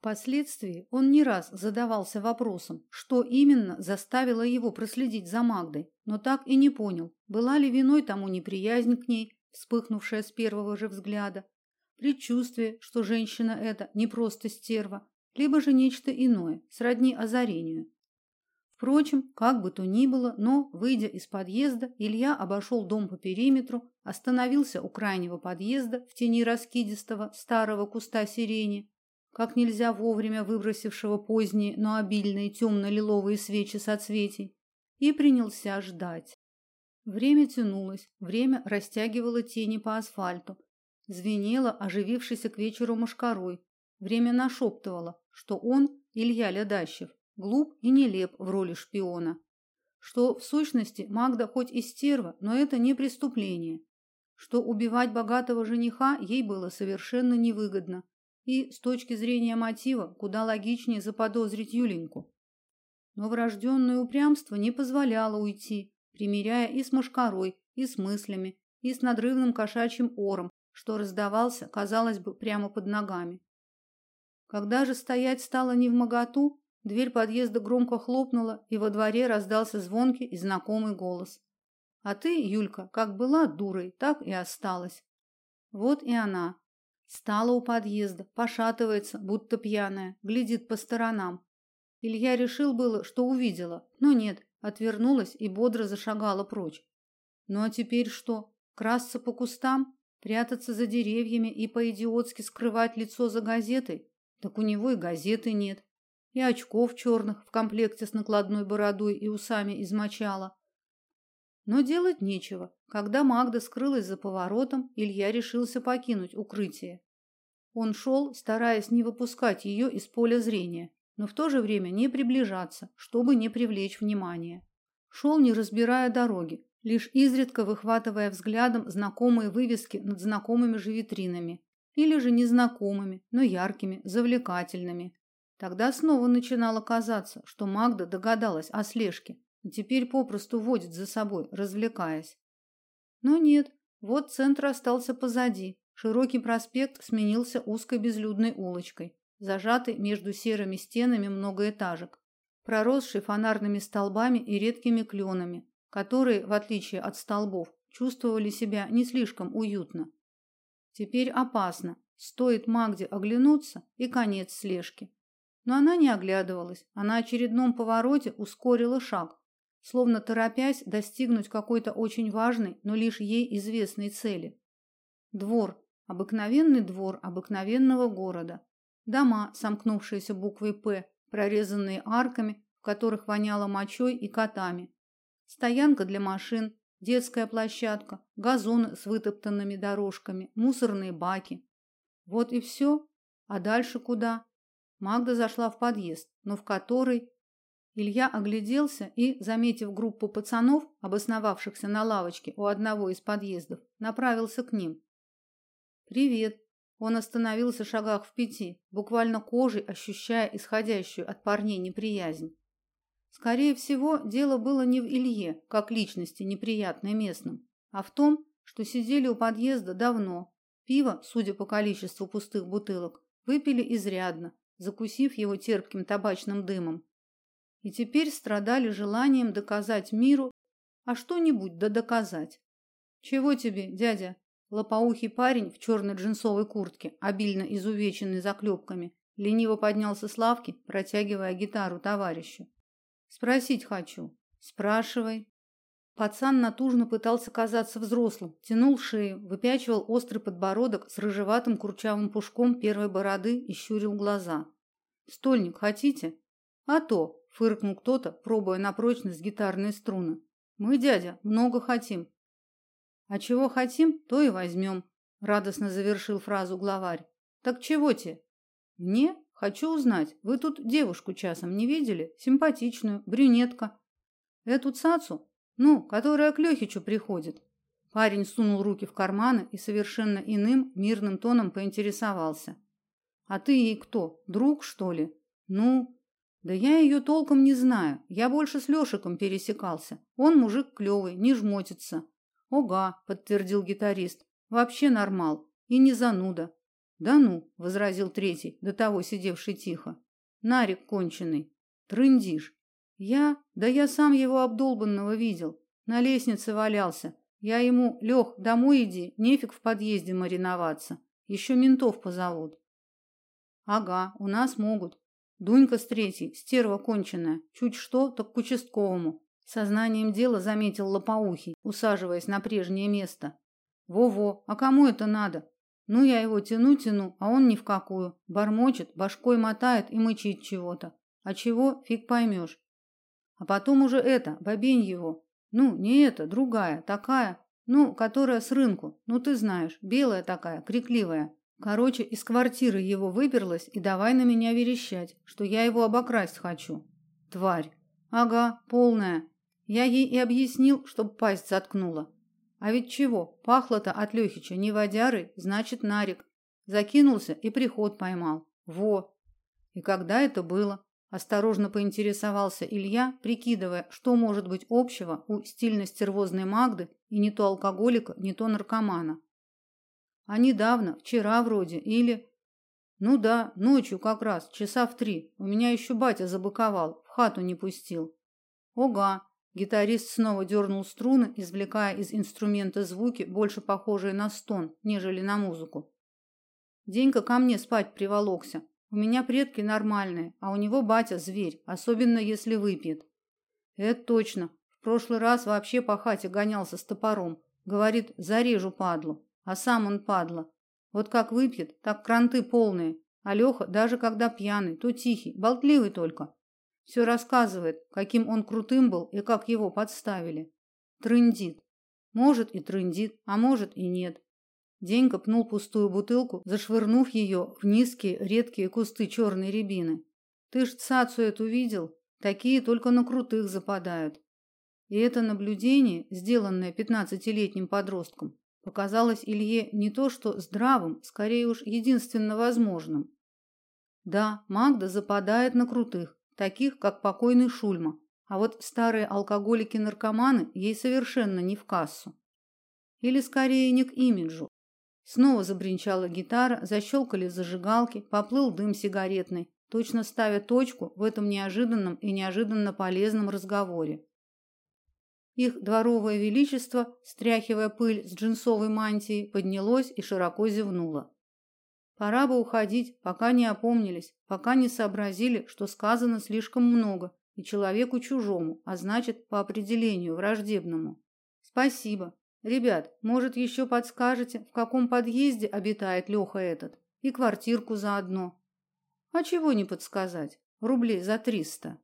Впоследствии он не раз задавался вопросом, что именно заставило его проследить за Магдой, но так и не понял, была ли виной тому неприязнь к ней, вспыхнувшая с первого же взгляда, предчувствие, что женщина эта не просто стерва, либо же нечто иное, сродни озарению. Впрочем, как бы то ни было, но, выйдя из подъезда, Илья обошел дом по периметру, остановился у крайнего подъезда в тени раскидистого старого куста сирени, как нельзя вовремя выбросившего поздние, но обильные темно-лиловые свечи соцветий, и принялся ждать. Время тянулось, время растягивало тени по асфальту, звенело оживившейся к вечеру мошкарой, время нашептывало, что он, Илья Лядащев, глуп и нелеп в роли шпиона. Что в сущности Магда хоть и стерва, но это не преступление. Что убивать богатого жениха ей было совершенно невыгодно. И с точки зрения мотива куда логичнее заподозрить Юленьку. Но врожденное упрямство не позволяло уйти, примиряя и с мошкарой, и с мыслями, и с надрывным кошачьим ором, что раздавался, казалось бы, прямо под ногами. Когда же стоять стало не в моготу, Дверь подъезда громко хлопнула, и во дворе раздался звонкий и знакомый голос. А ты, Юлька, как была дурой, так и осталась. Вот и она. Стала у подъезда, пошатывается, будто пьяная, глядит по сторонам. Илья решил было, что увидела, но нет, отвернулась и бодро зашагала прочь. Ну а теперь что? Красться по кустам, прятаться за деревьями и по-идиотски скрывать лицо за газетой? Так у него и газеты нет и очков черных в комплекте с накладной бородой и усами из мочала. Но делать нечего. Когда Магда скрылась за поворотом, Илья решился покинуть укрытие. Он шел, стараясь не выпускать ее из поля зрения, но в то же время не приближаться, чтобы не привлечь внимания. Шел, не разбирая дороги, лишь изредка выхватывая взглядом знакомые вывески над знакомыми же витринами, или же незнакомыми, но яркими, завлекательными, Тогда снова начинало казаться, что Магда догадалась о слежке теперь попросту водит за собой, развлекаясь. Но нет, вот центр остался позади. Широкий проспект сменился узкой безлюдной улочкой, зажатой между серыми стенами многоэтажек, проросшей фонарными столбами и редкими кленами, которые, в отличие от столбов, чувствовали себя не слишком уютно. Теперь опасно. Стоит Магде оглянуться, и конец слежки. Но она не оглядывалась, а на очередном повороте ускорила шаг, словно торопясь достигнуть какой-то очень важной, но лишь ей известной цели. Двор, обыкновенный двор обыкновенного города. Дома, сомкнувшиеся буквой П, прорезанные арками, в которых воняло мочой и котами. Стоянка для машин, детская площадка, газоны с вытоптанными дорожками, мусорные баки. Вот и все. А дальше куда? Магда зашла в подъезд, но в который Илья огляделся и, заметив группу пацанов, обосновавшихся на лавочке у одного из подъездов, направился к ним. Привет. Он остановился в шагах в пяти, буквально кожей ощущая исходящую от парней неприязнь. Скорее всего, дело было не в Илье, как личности неприятной местным, а в том, что сидели у подъезда давно. Пиво, судя по количеству пустых бутылок, выпили изрядно, закусив его терпким табачным дымом. И теперь страдали желанием доказать миру, а что-нибудь да доказать. Чего тебе, дядя? Лопоухий парень в черной джинсовой куртке, обильно изувеченный заклепками, лениво поднялся с лавки, протягивая гитару товарищу. Спросить хочу. Спрашивай. Пацан натужно пытался казаться взрослым, тянул шею, выпячивал острый подбородок с рыжеватым курчавым пушком первой бороды и щурил глаза. «Стольник хотите?» «А то!» – фыркнул кто-то, пробуя на прочность гитарные струны. «Мы, дядя, много хотим». «А чего хотим, то и возьмем», – радостно завершил фразу главарь. «Так чего те?» «Мне? Хочу узнать, вы тут девушку часом не видели? Симпатичную, брюнетка». «Эту цацу?» Ну, которая к Лехичу приходит. Парень сунул руки в карманы и совершенно иным, мирным тоном поинтересовался: "А ты ей кто? Друг, что ли?" "Ну, да я ее толком не знаю. Я больше с Лешиком пересекался. Он мужик клевый, не жмотится". "Ога", подтвердил гитарист. "Вообще нормал и не зануда. Да ну, возразил третий, до того сидевший тихо. Нарик конченый. Трындишь. Я? Да я сам его обдолбанного видел. На лестнице валялся. Я ему: "Лех, домой иди, нефиг в подъезде мариноваться. Еще ментов позовут". Ага, у нас могут. Дунька с третьей, стерва конченая. Чуть что, так к участковому. Сознанием дела заметил лопоухий, усаживаясь на прежнее место. Во-во, а кому это надо? Ну я его тяну-тяну, а он ни в какую. Бормочет, башкой мотает и мычит чего-то. А чего, фиг поймешь. А потом уже это, бабень его. Ну, не это, другая, такая, ну, которая с рынку. Ну, ты знаешь, белая такая, крикливая. Короче, из квартиры его выберлась и давай на меня верещать, что я его обокрасть хочу. Тварь. Ага, полная. Я ей и объяснил, чтоб пасть заткнула. А ведь чего? Пахло-то от Лехича не водярой, значит, нарик. Закинулся и приход поймал. Во. И когда это было? Осторожно поинтересовался Илья, прикидывая, что может быть общего у стильно-стервозной Магды и не то алкоголика, не то наркомана. А недавно, вчера вроде, или... Ну да, ночью как раз, часа в три. У меня еще батя забыковал, в хату не пустил. Ога. Гитарист снова дернул струны, извлекая из инструмента звуки, больше похожие на стон, нежели на музыку. Денька ко мне спать приволокся. У меня предки нормальные, а у него батя зверь, особенно если выпьет. Это точно. В прошлый раз вообще по хате гонялся с топором. Говорит, зарежу падлу. А сам он падла. Вот как выпьет, так кранты полные. А Леха, даже когда пьяный, то тихий, болтливый только. Все рассказывает, каким он крутым был и как его подставили. Трындит. Может и трындит, а может и нет. Денька пнул пустую бутылку, зашвырнув ее в низкие редкие кусты черной рябины. Ты ж цацу эту видел? Такие только на крутых западают. И это наблюдение, сделанное пятнадцатилетним подростком, показалось Илье не то что здравым, скорее уж единственно возможным. Да, Магда западает на крутых, таких как покойный Шульма, а вот старые алкоголики-наркоманы ей совершенно не в кассу. Или скорее не к имиджу. Снова забринчала гитара, защелкали зажигалки, поплыл дым сигаретный, точно ставя точку в этом неожиданном и неожиданно полезном разговоре. Их дворовое величество, стряхивая пыль с джинсовой мантии, поднялось и широко зевнуло. Пора бы уходить, пока не опомнились, пока не сообразили, что сказано слишком много и человеку чужому, а значит, по определению враждебному. Спасибо. Ребят, может, еще подскажете, в каком подъезде обитает Леха этот? И квартирку заодно. А чего не подсказать? Рублей за триста.